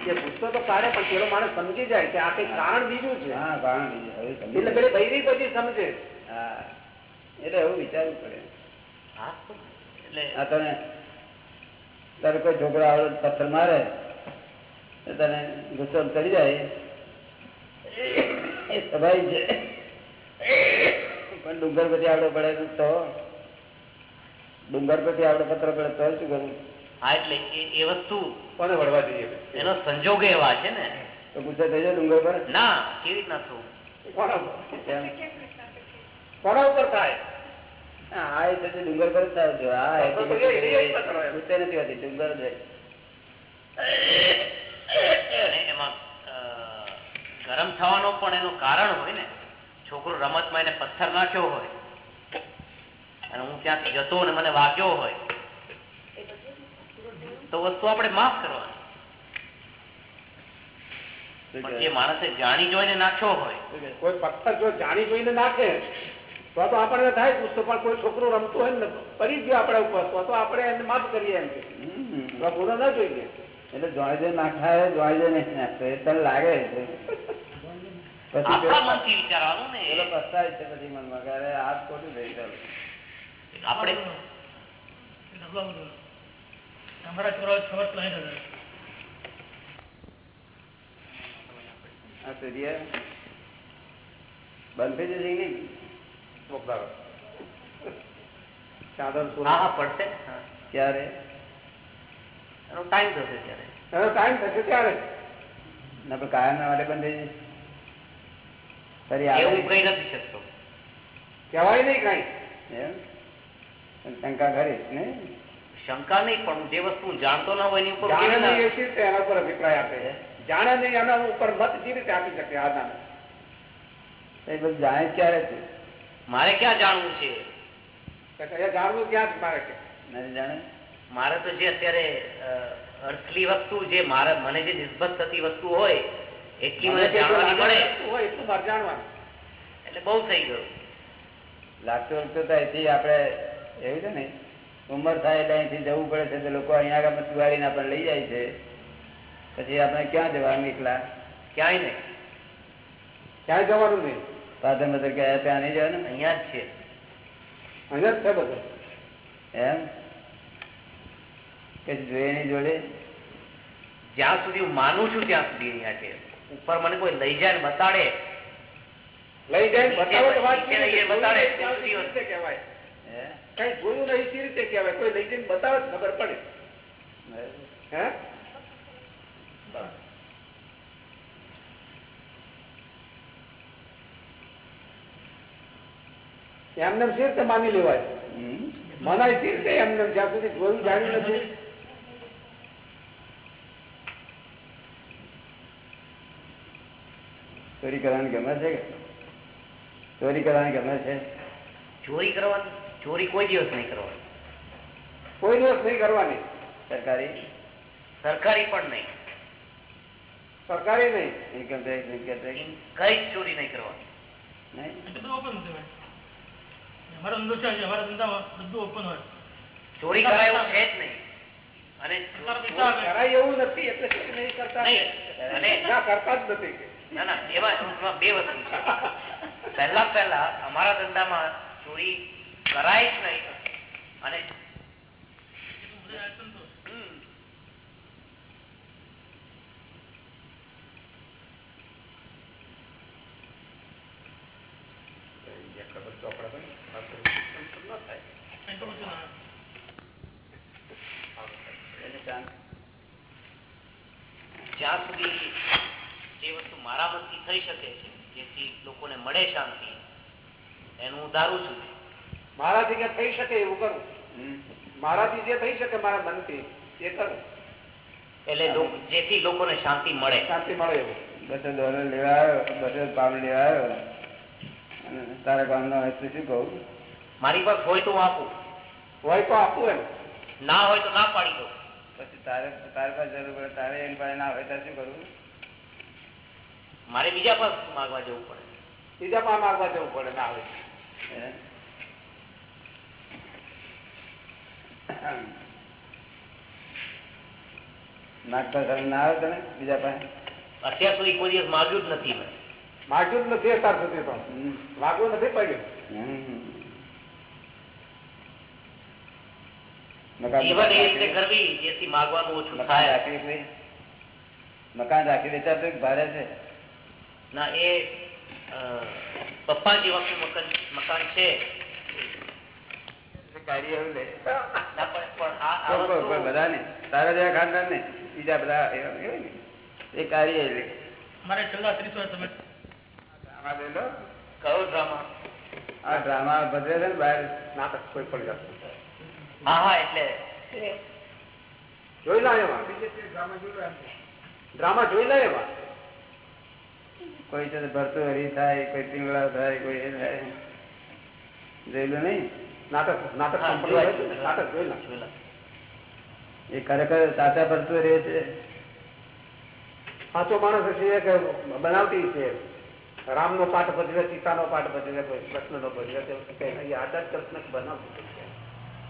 એ ગુસ્સો તો કાઢે પણ પેલો માણસ સમજી જાય કે આ કઈ કારણ બીજું છે. હા કારણ બીજું. હવે એટલે પેલી બૈરી પછી સમજે. હા એટલે એવું વિચારવું પડે. હા આ તને તારે કોઈ છોકરા પથ્થર મારે તને ગુસ્સો ચડી જાય. એ સ્વાભાવિક છે પણ ડુંગર પછી આવડો પડે તો ડુંગર પછી આવડો પથ્થર પડે તો શું કરવું હા એટલે એ એ વસ્તુ કોને વળવા દઈએ? એનો સંજોગ એવા છે ને. તો ગુસ્સો થઈ જાય ડુંગર પર? ના કેવી રીતના થવું? કોના ઉપર થાય? હા એ પછી ડુંગર પર જ થાય છે. હા એ તો. ગુસ્સે નથી હોતી ડુંગર જ એમાં ગરમ થવાનો પણ એનું કારણ હોય ને. છોકરો રમતમાં એને પથ્થર નાખ્યો હોય. અને હું ત્યાંથી જતો અને મને વાગ્યો હોય. તો વસ્તુ આપણે માફ કરવાની. પણ જે માણસે જાણી જોઈને નાખ્યો હોય. કોઈ પથ્થર જો જાણી જોઈને નાખે તો તો આપણને થાય પૂછતો પણ કોઈ છોકરો રમતો હોય ને પડી જ ગયો આપણા ઉપર. તો તો આપણે એને માફ કરીએ એમ કે. ગુનો ના જોઈએ. એટલે જોઈ ના ખાય જોઈ દે નહીં નાખે એ તને લાગે છે બધું થઈ જશે નહીં? મોકલાવો. ચાદર હા પડશે. ક્યારે? એનો ટાઈમ થશે ત્યારે. એનો ટાઈમ થશે ત્યારે. ના પણ કાયમ માટે બંધ થઈ ફરી એવું કહી નથી શકતો કહેવાય નહીં કઈ. શંકા ખરી ને શંકા નહીં પણ જે વસ્તુ જાણતો ના હોય એની ઉપર એના ઉપર અભિપ્રાય આપે? જાણે નહીં એના ઉપર મત જે રીતે આપી શકે આના? એ બધું જાણે ક્યારે છે? મારે ક્યાં જાણવું છે? જાણવું ક્યાં જ મારે નથી જાણે? મારે તો જે અત્યારે અર્થલી વસ્તુ જે મારે મને જે નિસ્બત થતી વસ્તુ હોય એટલી મને જાણવાની મળે. હોય એટલું મારે જાણવાનું. એટલે બહુ થઈ ગયું. લાગતું વખતું તો અહીંથી આપણે એવું છે ને ઉંમર થાય એટલે અહીંથી જવું પડે છે તો લોકો અહીંયા આગળ સુવાડીને આપણને લઈ જાય છે. પછી આપણે ક્યાં જવાનું એકલા? ક્યાંય નહીં. ક્યાંય જવાનું નહીં. ફાધર મધર કહે ત્યાં નહીં જવાનું? અહીંયા જ છે. અહીંયા જ છે બધું? એમ? કે જોઈએ નહીં જોડે? જ્યાં સુધી હું માનું છું ત્યાં સુધી અહીંયા છે. ઉપર મને કોઈ લઈ જાય ને બતાડે. લઈ જાય તો? બતાડે, કહેવાય. હે? કઈ જોયું નહીં સી રીતે કહેવાય. કોઈ લઈ જઈને બતાવે તો ખબર પડે. હે? એમને રીતે માની લેવાય. મનાય રીતે એમને જ્યાં સુધી જોયું જાણ્યું નથી. ચોરી કરવાની ગમે છે કે? ચોરી કરવાની ગમે છે? ચોરી કરવાની? ચોરી કોઈ દિવસ નહીં કરવાની. કોઈ દિવસ નહીં કરવાની. સરકારી? સરકારી પણ નહીં. સરકારી નહીં. ઇન્કમ ટેક્સ ઇન્કમ ટેક્સ કઈ ચોરી નહીં કરવાની. નહીં? ધંધો છે? ધંધામાં બધું ઓપન હોય. ચોરી કરાય એવું છે જ નહીં. અને કરાય એવું નથી એટલે નહીં કરતા? અને ના કરતા જ નથી ના ના એવા ટૂંકમાં બે વસ્તુ છે. પહેલા પહેલા અમારા ધંધામાં ચોરી કરાય જ નહીં. અને હમ. ખબર તો આપણે ન થાય એ તો બધું ના. એને શાંત જ્યાં સુધી જે વસ્તુ મારામાંથી થઈ શકે છે જેથી લોકોને મળે શાંતિ એનું હું ધારું છું. મારાથી કે થઈ શકે એવું કરું? મારાથી જે થઈ શકે મારા મનથી એ કરું. એટલે જેથી લોકોને શાંતિ મળે. શાંતિ મળે એવું. બસો ડોલર લેવા આવ્યો બસો પાઉન્ડ લેવા આવ્યો. તારા ગામનો હોય તો શું કહું? મારી પાસે હોય તો હું આપું. હોય તો આપું એમ. ના હોય તો ના પાડી દઉં. પછી તારે તારે પાસે જરૂર પડે તારે એની પાસે ના હોય ત્યારે શું કરવું? મારે બીજા પાસે માગવા જવું પડે. બીજા પાસે માગવા જવું પડે ના હોય. નાગતા સમય ના આવે તને બીજા પાસે? અત્યાર સુધી કોઈ દિવસ માગ્યું જ નથી માગ્યું જ નથી અત્યાર સુધી તો. માગવું નથી પડ્યું હમ. જીવન એ રીતે કરવી જેથી માગવાનું ઓછું મકાન રાખી દેતા મકાન રાખી વેચાતું ભારે છે. ના એ પપ્પા જેવા વખતે મકાન મકાન છે. તારા જેવા ખાનદાન નહીં. બીજા બધા હોય ને. એ કાર્ય લે મારે છેલ્લા ત્રીસ વર્ષ તમે ડ્રામા કયો ડ્રામા? આ ડ્રામા ભજવે છે ને બહાર. નાટક કોઈ પણ હા હા એટલે. જોઈ લા ડ્રામા જોઈ લે એમાં? કોઈ છે ભરતું હરી થાય કોઈ પિંગળા થાય કોઈ એ થાય. જોયેલું નહીં? નાટક નાટક. નાટક જોઈ લા. એ ખરેખર સાચા ભરતું રહે છે? સાચો માણસ છે કે બનાવટી છે રામનો પાઠ ભજવે સીતાનો પાઠ ભજવે કોઈ ભજવે કઈ નહીં. આદત કૃષ્ણ બનાવતી.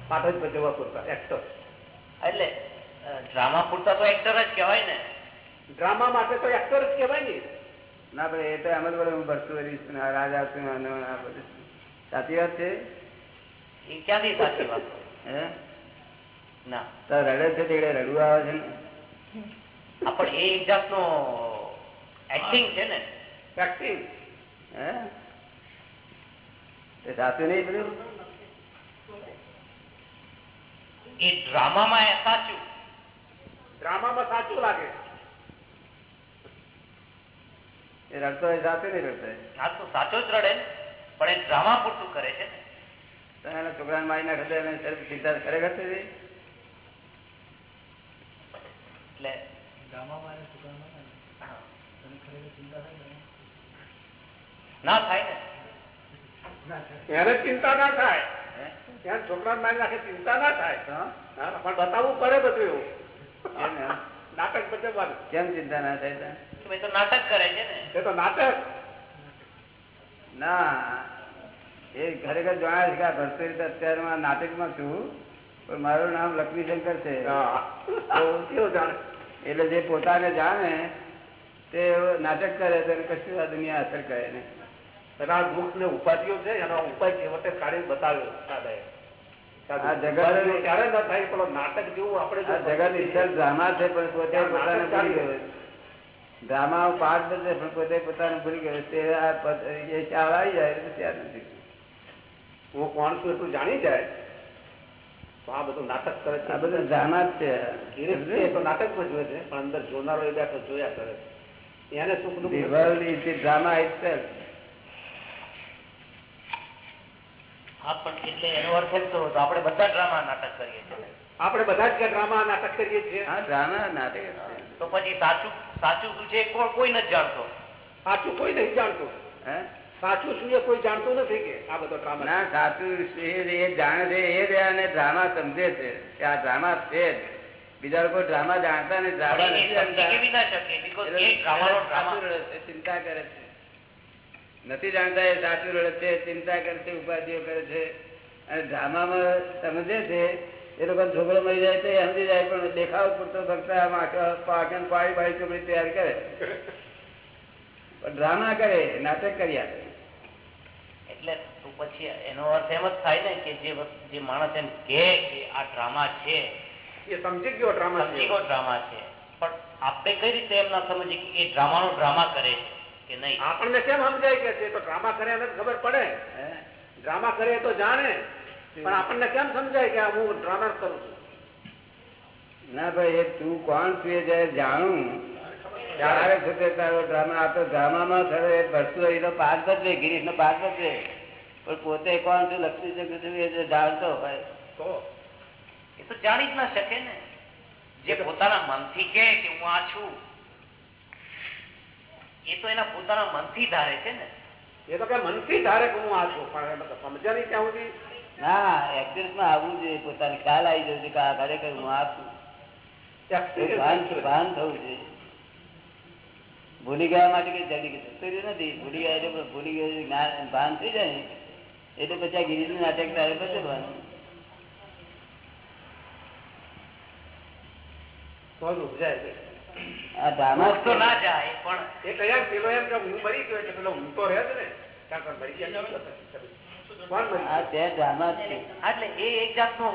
પાઠ જ ભજવવા પૂરતા એક્ટર એટલે ડ્રામા પૂરતા તો એક્ટર જ કહેવાય ને. ડ્રામા માટે તો એક્ટર જ કહેવાય ને. ના ભાઈ એ તો એમ જ બધું હું ભરતું કરીશ ને રાજા છું અને આ બધું. સાચી વાત છે? એ ક્યાંથી સાચી વાત? હે? ના. તો રડે છે તે રડવું આવે છે ને. પણ એ એક જાતનો એક્ટિંગ છે ને. એક્ટિંગ હે? તે સાચું નહીં બધું એ ડ્રામામાં એ સાચું? ડ્રામામાં સાચું લાગે. એ રડતો એ સાચું નહીં રડતો હા તો સાચો જ રડે પણ એ ડ્રામા પૂરતું કરે છે ને. એના છોકરાને મારી નાખે એને ચિંતા કરે એટલે ના થાય ને. એને ચિંતા ના થાય? ત્યાં છોકરા મારી નાખે ચિંતા ના થાય. પણ બતાવવું પડે બધું એવું? નાટક ભજવવાનું કેમ ચિંતા ના થાય તો? નાટક કરે છે ને. એ તો નાટક. ના એ ખરેખર જણાવે છે કે ભરતી રીતે અત્યારમાં નાટકમાં છું પણ મારું નામ લક્ષ્મીશંકર છે. હા. એવું જાણે? એટલે જે પોતાને જાણે તે નાટક કરે તો કશું આ દુનિયા અસર કરે ને એના દુઃખ ને ઉપાધિઓ છે એનો ઉપાય છેવટે કાઢી બતાવ્યો દાદાએ. ડ્રામા પાઠ પણ પોતે પોતાને ભૂલી ગયો તે એ આવી જાય એટલે નથી. હું કોણ છું એટલું જાણી જાય? તો આ બધું નાટક કરે છે. આ બધું જાણા જ છે. તો નાટક ભજવે છે પણ અંદર જોનારો એ બેઠો જોયા કરે. એને સુખ ડ્રામા The નથી. world is the drama itself. હા પણ એટલે એનો અર્થ એમ થયો તો આપણે બધા ડ્રામા નાટક કરીએ છીએ. આપણે બધા જ ડ્રામા નાટક કરીએ છીએ. હા ડ્રામા નાટક તો પછી સાચું સાચું શું છે? કોઈ નથી જાણતો. સાચું કોઈ નહીં જાણતું. હે? સાચું શું એ કોઈ જાણતું નથી કે આ બધો ડ્રામા ના સાચું એ જાણે છે એ જ અને ડ્રામા સમજે છે કે આ ડ્રામા છે જ. બીજા લોકો ડ્રામા જાણતા ને ડ્રામા નથી જાણતા. ચિંતા કરે છે. નથી જાણતા એ સાચું રડે છે ચિંતા કરે છે ઉપાધિઓ કરે છે. અને ડ્રામામાં સમજે છે એ લોકો છોકરો મળી જાય તો એ સમજી જાય પણ દેખાવ પૂરતો ફક્ત પાકન પાડી પાડી ચોકડી તૈયાર કરે. પણ ડ્રામા કરે નાટક કરી આપે. એટલે તો પછી એનો અર્થ એમ જ થાય ને કે જે જે માણસ એમ કે આ ડ્રામા છે એ સમજી ગયો ડ્રામા સમજી ગયો ડ્રામા છે. પણ આપણે કઈ રીતે એમ ના સમજીએ કે એ ડ્રામાનો ડ્રામા કરે છે? કે નહીં? આપણને કેમ સમજાય કે છે? તો ડ્રામા કરે એને જ ખબર પડે. ડ્રામા કરે તો જાણે. પણ આપણને કેમ સમજાય કે હું ડ્રામા કરું છું? ના ભાઈ એ તું કોણ છું એ જયારે જાણું ત્યારે છે તે તારો ડ્રામા. આ તો ડ્રામામાં થયો એ ભરતું એનો પાર બદલે ગિરીશ નો પાર બદલે. પણ પોતે કોણ છું લક્ષ્મી ચક્ર છું એ જે જાણતો હોય. તો? એ તો જાણી જ ના શકે ને. જે પોતાના મનથી થી કે હું આ છું એ તો એના પોતાના મનથી ધારે છે ને. એ તો કે મનથી ધારે કે હું આ છું પણ સમજ્યા નહીં ત્યાં સુધી? ના એક્સપિરિયન્સમાં આવવું જોઈએ પોતાને ખ્યાલ આવી જવું કે આ ખરેખર હું આ છું. ભાન થવું જોઈએ ભૂલી ગયા માટે કઈ જલ્દી કઈ નથી. ભૂલી ગયા એટલે ભૂલી ગયું જ્ઞાન ભાન થઈ જાય ને એટલે પછી આ ગિરીશનું નાટક તારે બચવાનું તો સમજાય છે. આ તો ના જાય પણ એ તો પેલો એમ કે હું મરી ગયો એટલે પેલો હું તો રહે ને ક્યાં મરી ગયા આ? તે ડ્રામા જ છે એટલે એ એક જાતનો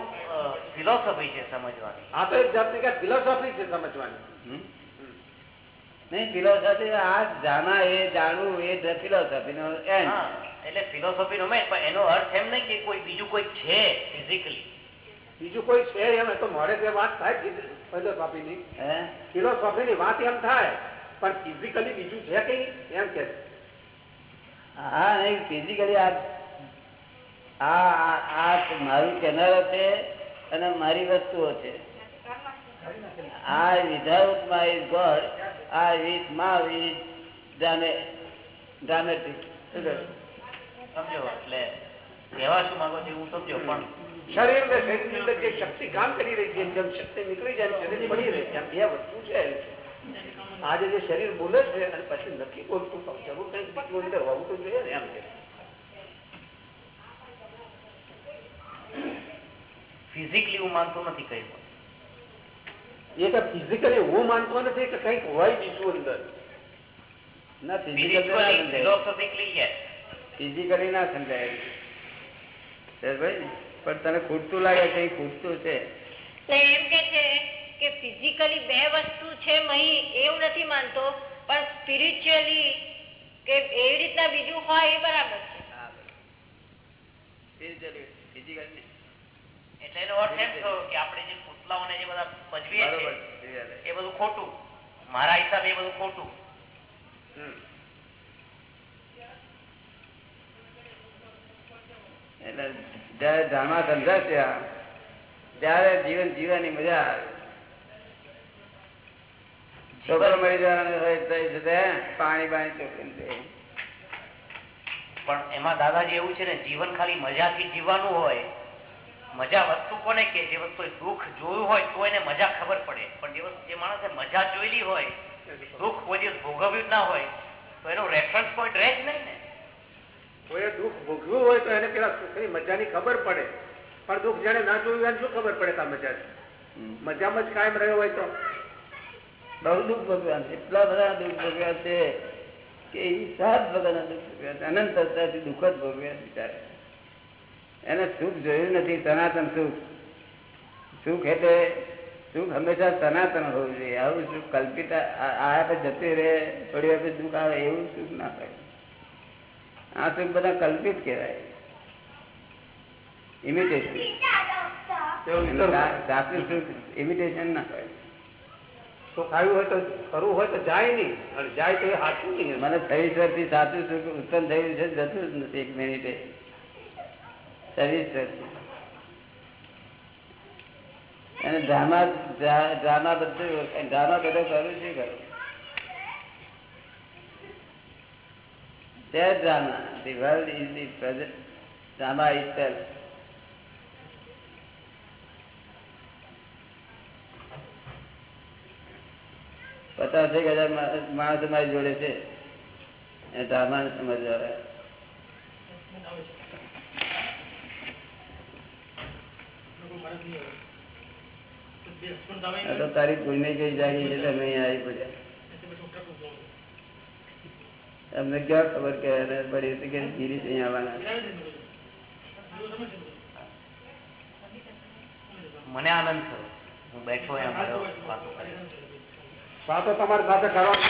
ફિલોસોફી છે સમજવાની. આ તો એક જાતની ફિલોસોફી છે સમજવાની. નહીં ફિલોસોફી આ ડ્રામા એ જાણવું એ ફિલોસોફી નો એન્ડ એટલે ફિલોસોફી નો મેં પણ એનો અર્થ એમ નહીં કે કોઈ બીજું કોઈ છે ફિઝિકલી બીજું કોઈ છે એમ તો મોડે તે વાત થાય ફિલોસોફીની. ફિલોસોફી ની વાત એમ થાય પણ ફિઝિકલી બીજું છે કઈ એમ કે હા નહીં ફિઝિકલી આ આ મારું કેનારો છે અને મારી વસ્તુઓ છે. આ વિધાઉટ માય ગોડ આ ઇઝ માવ ઇઝ ડ્રામેટિક સમજો એટલે કહેવા શું માંગો છો હું સમજો પણ શરીર ને શરીરની અંદર જે શક્તિ કામ કરી રહી છે જેમ શક્તિ નીકળી જાય ને શરીર પડી રહે છે એમ બે વસ્તુ છે આજે જે શરીર બોલે છે અને પછી નથી બોલતું તો જરૂર કંઈક બીજું અંદર હોવું તો જોઈએ ને એમ છે ફિઝિકલી હું માનતો નથી કઈ પણ. એ તો ફિઝિકલી હું માનતો નથી કે કંઈક હોય બીજું અંદર ના physical Spiritually, philosophically, yes. Physically ના સમજાય સમજાય ભાઈ ને? પણ તને ખૂટતું લાગે કઈ ખૂટતું છે. એમ કે છે કે ફિઝિકલી બે વસ્તુ છે મહી એવું નથી માનતો પણ સ્પિરિચ્યુઅલી કે એવી રીતના બીજું હોય એ બરાબર છે. એટલે એનો અર્થ એમ થયો કે આપણે જે પુતલાઓને જે બધા ભજવીએ છીએ એ બધું ખોટું. મારા હિસાબે એ બધું ખોટું. એટલે જયારે ડ્રામા ધંધા આ, ત્યારે જીવન જીવવાની મજા આવે. છોકરો મળી જવાનો પાણી પાણી ચોખી પણ એમાં દાદાજી એવું છે ને જીવન ખાલી મજાથી જીવવાનું હોય. મજા વસ્તુ કોને કે? જે વસ્તુ દુઃખ જોયું હોય તો એને મજા ખબર પડે. પણ જે વસ્તુ જે માણસે મજા જોયેલી હોય દુઃખ કોઈ દિવસ ભોગવ્યું જ ના હોય તો એનો રેફરન્સ પોઈન્ટ રહે જ નહીં ને. કોઈ દુઃખ ભોગવ્યું હોય તો એને પેલા સુખની મજાની ખબર પડે. પણ દુઃખ જેને ના જોયું એને શું ખબર પડે કે આ મજા છે? મજામાં જ કાયમ રહ્યો હોય તો. બહુ દુઃખ ભગવાન. એટલા બધા દુઃખ ભગવાન છે કે હિસાબ વગરના દુઃખ ભગવાન અનંત અવતારથી દુઃખ જ ભોગવ્યા બિચારે. એને સુખ જોયું નથી સનાતન સુખ. સુખ એટલે સુખ હંમેશા સનાતન હોવું જોઈએ. આવું સુખ કલ્પિત આ- જતી રહે થોડી પછી દુઃખ આવે એવું સુખ ના હોય આ સુખ બધા કલ્પિત કહેવાય. ઇમિટેશન સાચું સુખ ઇમિટેશન ના હોય. સુખ આવ્યું હોય તો કરવું હોય તો જાય નહીં. અને જાય તો એ સાચું નહીં મને છવ્વીસ વર્ષથી સાચું સુખ ઉત્પન્ન થયું છે જતું જ નથી એક મિનિટે. છવ્વીસ વર્ષથી અને ડ્રામા ડ્રા- ડ્રામા બધું ડ્રામા બધો કરું છે કરું? તે drama the world is the present drama is self પચાસ એક હજાર મા- માણસો મારી જોડે છે એ ડ્રામા સમજવા આ તો તારી પુણ્ય કઈ જાગી છે તમે અહીંયા આવી પડ્યા અમને ક્યાં ખબર કે એને પડી હતી કે ગિરીશ અહીંયા આવવાના મને આનંદ થયો. હું બેઠો એમ વાતો તમારી સાથે કરવાનો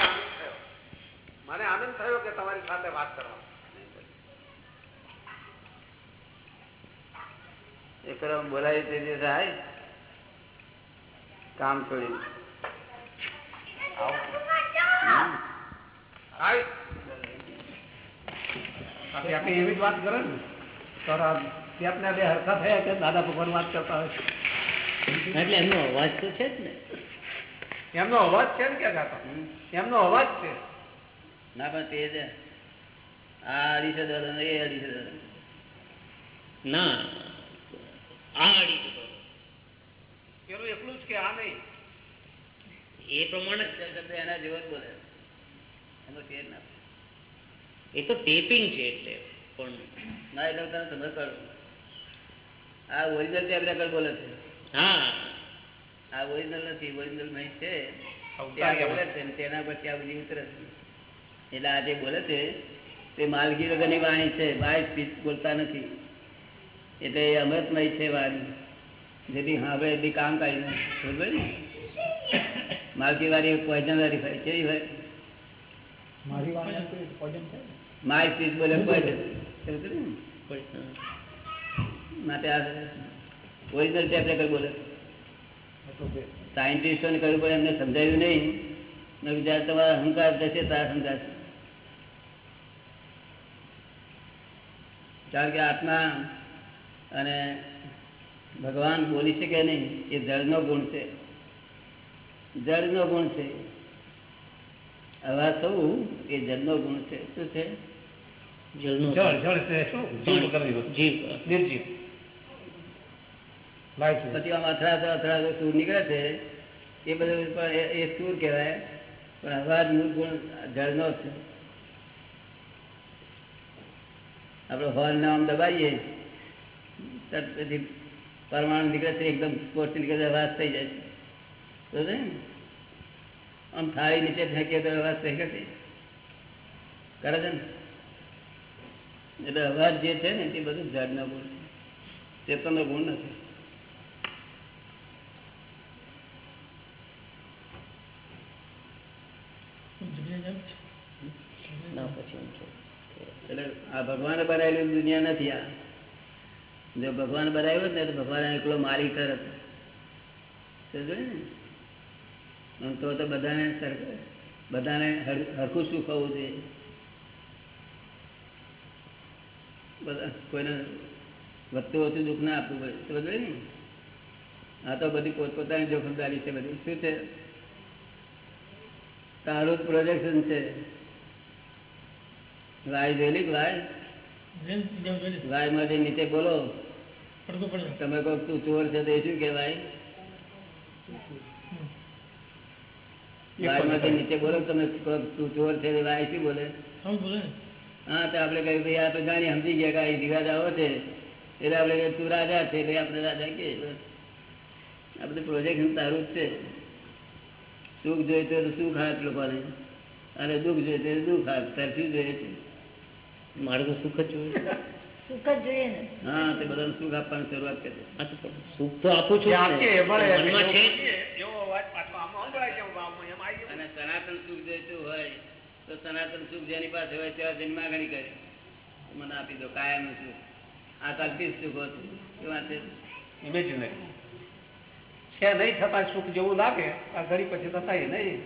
મને આનંદ થયો કે તમારી સાથે વાત કરવા. એ કરવા બોલાવી તે દિવસે આય. કામ છોડી. આવ હાય આપણે આપણે એવી જ વાત કરે ને. તો આપણે બે હરખા થયા કે દાદા ભગવાન વાત કરતા હોય. એટલે એમનો અવાજ તો છે જ ને. એમનો અવાજ છે ને ક્યાં ગાતો એમનો અવાજ છે. ના પણ તે જ આ અઢીસો ડોલર એ અઢીસો ડોલર ના આ અઢીસો પેલું એટલું જ કે આ નહીં? એ પ્રમાણે જ એના જેવો જ બોલે. એનો ફેર ના એ તો ટેપિંગ છે એટલે. પણ ના એટલે તને સમજ પડું આ ઓરિજિનલ ટેપ રેકર્ડ બોલે છે. હા. આ ઓરિજિનલ નથી ઓરિજિનલ નહીં છે. છે. તેના પછી આ બધી ઉતરે છે. એટલે આ જે બોલે છે તે માલગી વગરની વાણી છે. બાય સ્પીચ બોલતા નથી. એટલે એ અમૃતમય છે વાણી. જેથી હવે એટલી કામ કાઢી. બરોબર ને? માલકી વાળી પોઈઝન વાળી હોય કેવી હોય? માય સ્પીચ બોલે માટે આ ઓરિજિનલ ટેપ રેકર્ડ બોલે? સાયન્ટિસ્ટોને કહ્યું પણ એમને સમજાયું નહીં. જ્યારે તમારા અહંકાર થશે તારા સમજાશે કારણ કે આત્મા અને ભગવાન બોલી શકે નહીં એ જળનો ગુણ છે. જળનો ગુણ છે. અવાજ થવું એ જળનો ગુણ છે. શું છે? જળનો જળ જળ એટલે શું જીવ કરવી વસ્તુ. જીવ નિર્જીવ લાઈટ પછી આમ અથડાતો અથડાતો સૂર નીકળે છે. એ બધું પણ એ- એ સૂર કહેવાય. પણ અવાજ મૂળ ગુણ જળનો જ છે. આપણે હોલ નામ દબાઈએ તરત પછી પરમાણુ નીકળે છે એકદમ સ્પોર્ટ નીકળે છે, અવાજ થઈ જાય છે. તો છે ને? આમ થાળી નીચે ફેંકીએ તો અવાજ થઈ શકે કરે છે ને? એટલે અવાજ જે છે ને તે બધું જળનો ગુણ ચેતનનો ગુણ નથી. એટલે આ ભગવાન બનાવેલી દુનિયા નથી આ. જો ભગવાન બનાવ્યું ને તો ભગવાન એકલો માલિક સમજો ને? તો તો બધાને બધાને હર- હરખું સુખ હોવું જોઈએ. બધા કોઈને વધતું ઓછું દુઃખ ના આપવું પડે ને? આ તો બધી પોતપોતાની જોખમદારી છે બધી. શું છે? તારું પ્રોજેક્શન છે. ગાય જોયેલી કે ગાય ગાયમાં જે નીચે બોલો. તમે કહો તું ચોર છે તો એ શું કહેવાય? ગાયમાં જે નીચે બોલો તમે તું ચોર છે ગાય શું બોલે? હા તો આપણે કહ્યું ભાઈ આ તો જાણી સમજી ગયા કે આ ધીરાજ છે. એટલે આપણે તું રાજા છે એટલે આપણે રાજા કે. આ બધું પ્રોજેક્શન તારું જ છે. સુખ જોઈતું તો સુખ હાથ લોકોને. અને દુઃખ જોઈતું તો દુઃખ હાથ તરફી જોઈએ છે. મારે તો સુખ જ જોઈએ. સુખ જ જોઈએ ને. હા તે બધાને સુખ આપવાની શરૂઆત કરી સુખ તો આપું છું. અને સનાતન સુખ જોઈતું હોય તો સનાતન સુખ જેની પાસે હોય તેવા જઈને માગણી કરે. મને આપી દો કાયમ સુખ. આ કલ્પિત સુખ હતું વાત છે. Imaginary. છે નહીં થતા સુખ જેવું લાગે આ ઘડી પછી થતા નહીં.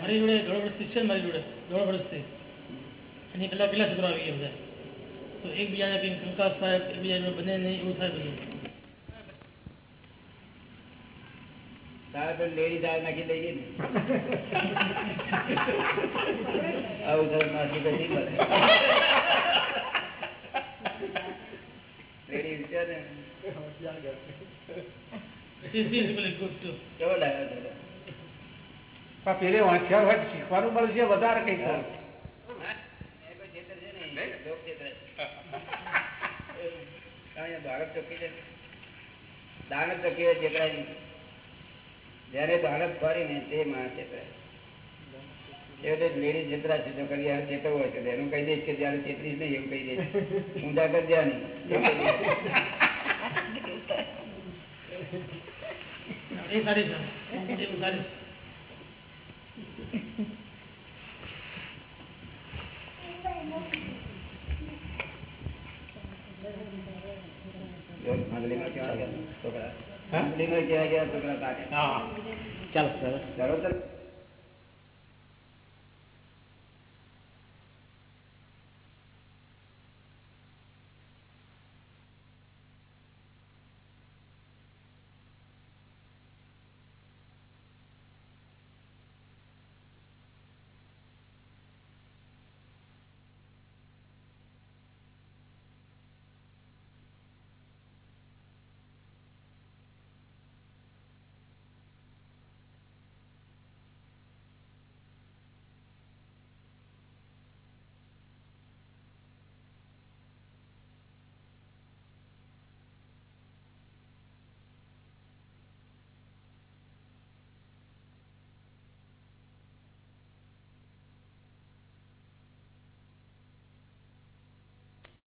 મારી જોડે ઘણો વર્ષથી છે ને મારી જોડે ઘણો વર્ષથી એની પેલા પેલા છોકરા આવી ગયા બધા. તો એકબીજાને કંઈક શંકા થાય એકબીજા બંને બને નહીં એવું થાય બધું. તારે લેડી દાળ નાખી દઈએ ને આવું તો નાખી તો લેડી વિચાર ને કેવો લાગ્યો પેલે હોશિયાર હોય શીખવાનું વધારે કંઈક હા? એ કોઈ છેતર છે. લોક છેતરે છે. કારણ કે ભારત ચોખ્ખી છે દાનત ચોખ્ખી હોય છેતરાય નહીં. જ્યારે ભારત ફરી ને તે માણસ છેતરાય એટલે લેડી છેતરા છે જો કરી આવે હોય તો એનું કહી દઈશ કે જયારે નહીં એવું કહી દઈશ ઊંધા કરી નહીં એવું કહી દઈશ. એ સારી છે એ સારી જો મંડળીમાં કેવા છોકરા ચાલો સરસ બરોબર